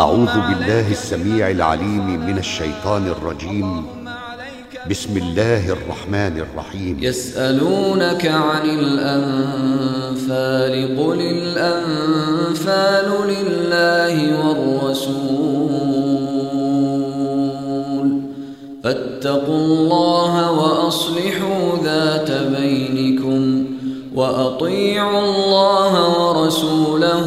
أعوذ بالله السميع العليم من الشيطان الرجيم. بسم الله الرحمن الرحيم. يسألونك عن الأنفال قل الأنفال لله والرسول. فاتقوا الله وأصلحوا ذات بينكم وأطيعوا الله ورسوله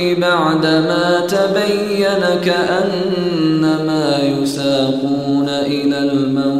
الحق بعدما تبين كأنما يساقون إلى الموت.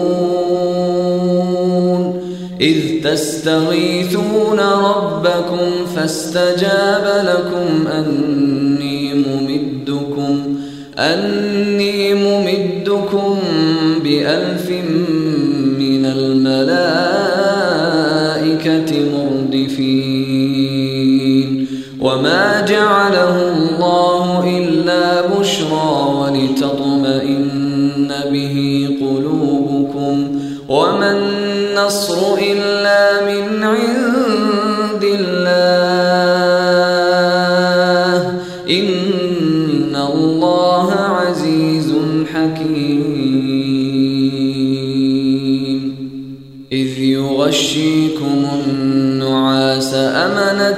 تستغيثون ربكم فاستجاب لكم أني ممدكم أني ممدكم بألف من الملائكة مردفين.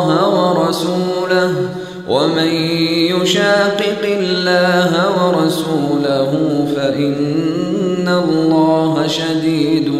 الله ورسوله ومن يشاقق الله ورسوله فإن الله شديد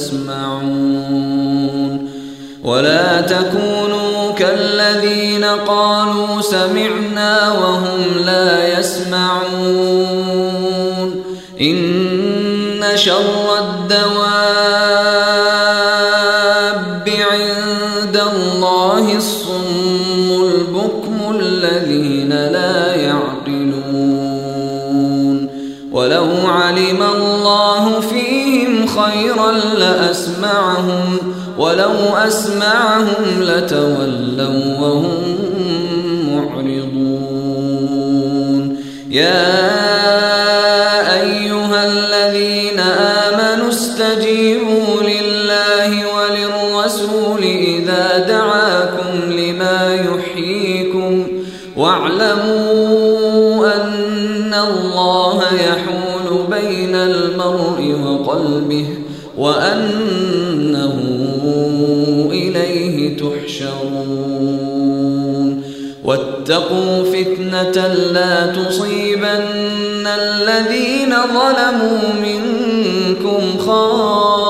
تسمعون ولا تكونوا كالذين قالوا سمعنا وهم لا يسمعون. إن شر الدواب لأسمعهم ولو أسمعهم لتولوا وهم معرضون. يا أيها الذين آمنوا استجيبوا لله وللرسول إذا دعاكم لما يحييكم واعلموا أن الله يحول بين المرء وقلبه وأنه تحشرون. واتقوا فتنة لا تصيبن الذين ظلموا منكم خاصة.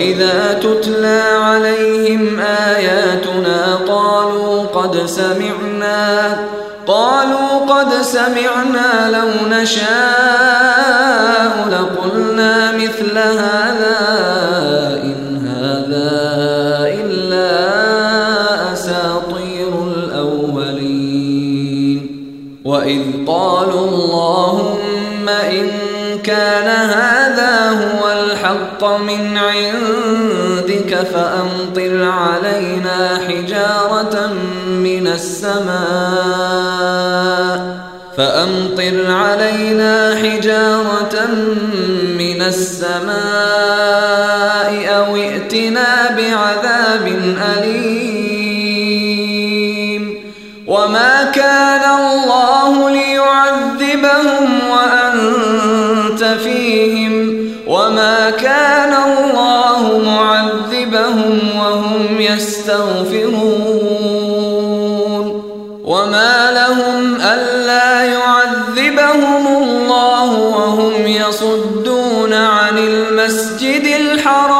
وإذا تتلى عليهم آياتنا قالوا قد سمعنا قالوا قد سمعنا لو نشاء لقلنا مثل هذا الحق من عندك فأمطر علينا حجارة من السماء. فأمطر علينا حجارة من السماء أو ائتنا بعذاب أليم. وما كان الله ليعذبهم يستغفرون وما لهم ألا يعذبهم الله وهم يصدون عن المسجد الحرام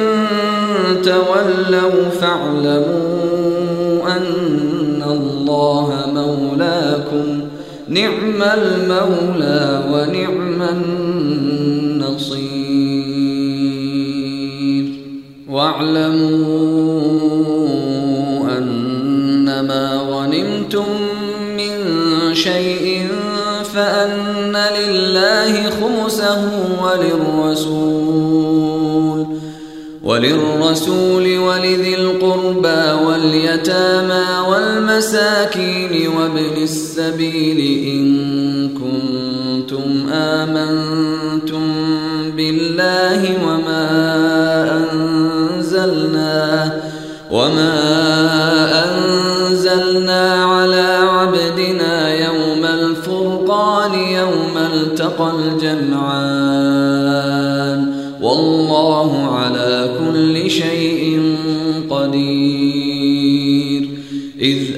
تولوا فاعلموا أن الله مولاكم. نعم المولى ونعم النصير. واعلموا أنما غنمتم من شيء فأن لله خمسه وللرسول. وللرسول ولذي القربى واليتامى والمساكين وابن السبيل إن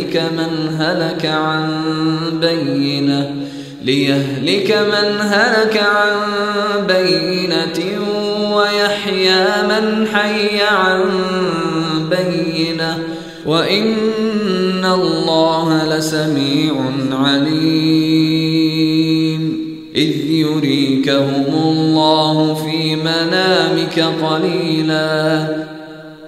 ليهلك من هلك عن بينة ليهلك من هلك عن بينة ويحيى من حي عن بينة. وإن الله لسميع عليم. إذ يريكهم الله في منامك قليلا.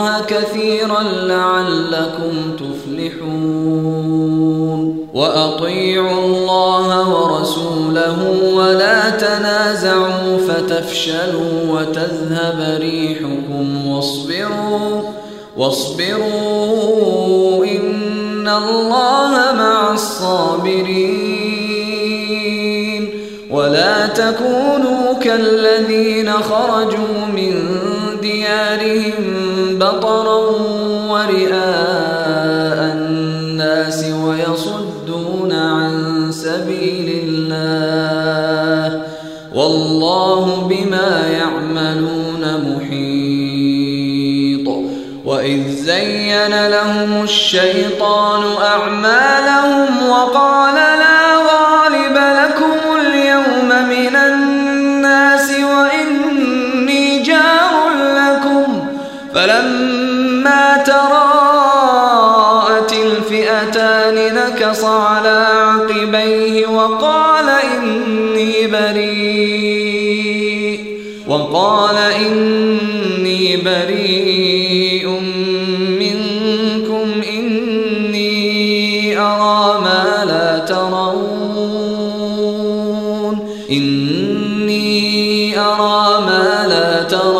الله كثيرا لعلكم تفلحون. وأطيعوا الله ورسوله ولا تنازعوا فتفشلوا وتذهب ريحكم واصبروا واصبروا إن الله مع الصابرين. ولا تكونوا كالذين خرجوا من ديارهم بطرا ورئاء الناس ويصدون عن سبيل الله والله بما يعملون محيط وإذ زين لهم الشيطان أعمالهم وقال ما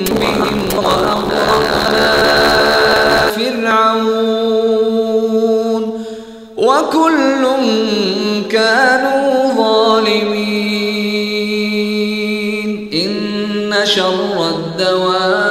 فرعون. وكل كانوا ظالمين. إن شر الدواب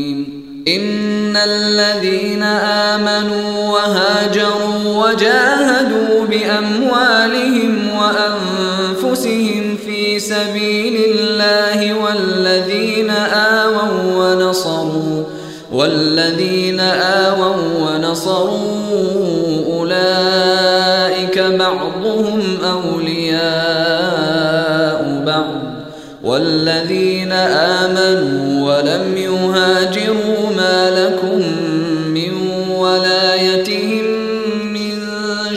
إن الذين آمنوا وهاجروا وجاهدوا بأموالهم وأنفسهم في سبيل الله والذين آووا ونصروا والذين آووا ونصروا أولئك بعضهم أولياء بعض والذين آمنوا ولم يهاجروا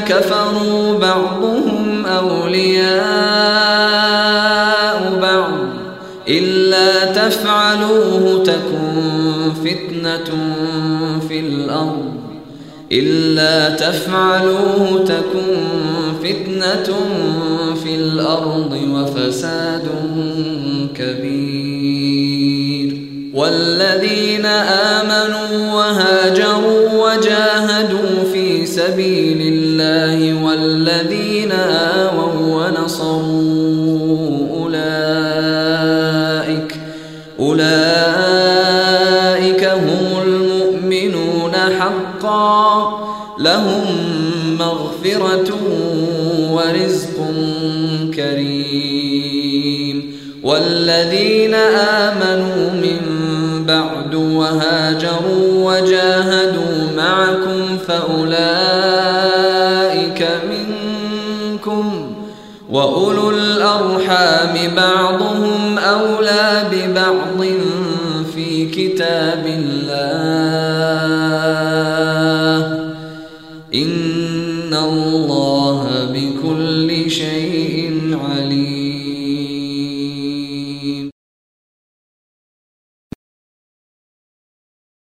كفروا بعضهم أولياء بعض. إلا تفعلوه تكن فتنة في الأرض. إلا تفعلوه تكن فتنة في الأرض وفساد كبير. والذين آمنوا وهاجروا وجاهدوا في سبيل الله والذين آووا ونصروا أولئك أولئك هم المؤمنون حقا. لهم مغفرة ورزق كريم. والذين آمنوا من بعد وهاجروا وجاهدوا معكم فأولئك وأولو الأرحام بعضهم أولى ببعض في كتاب الله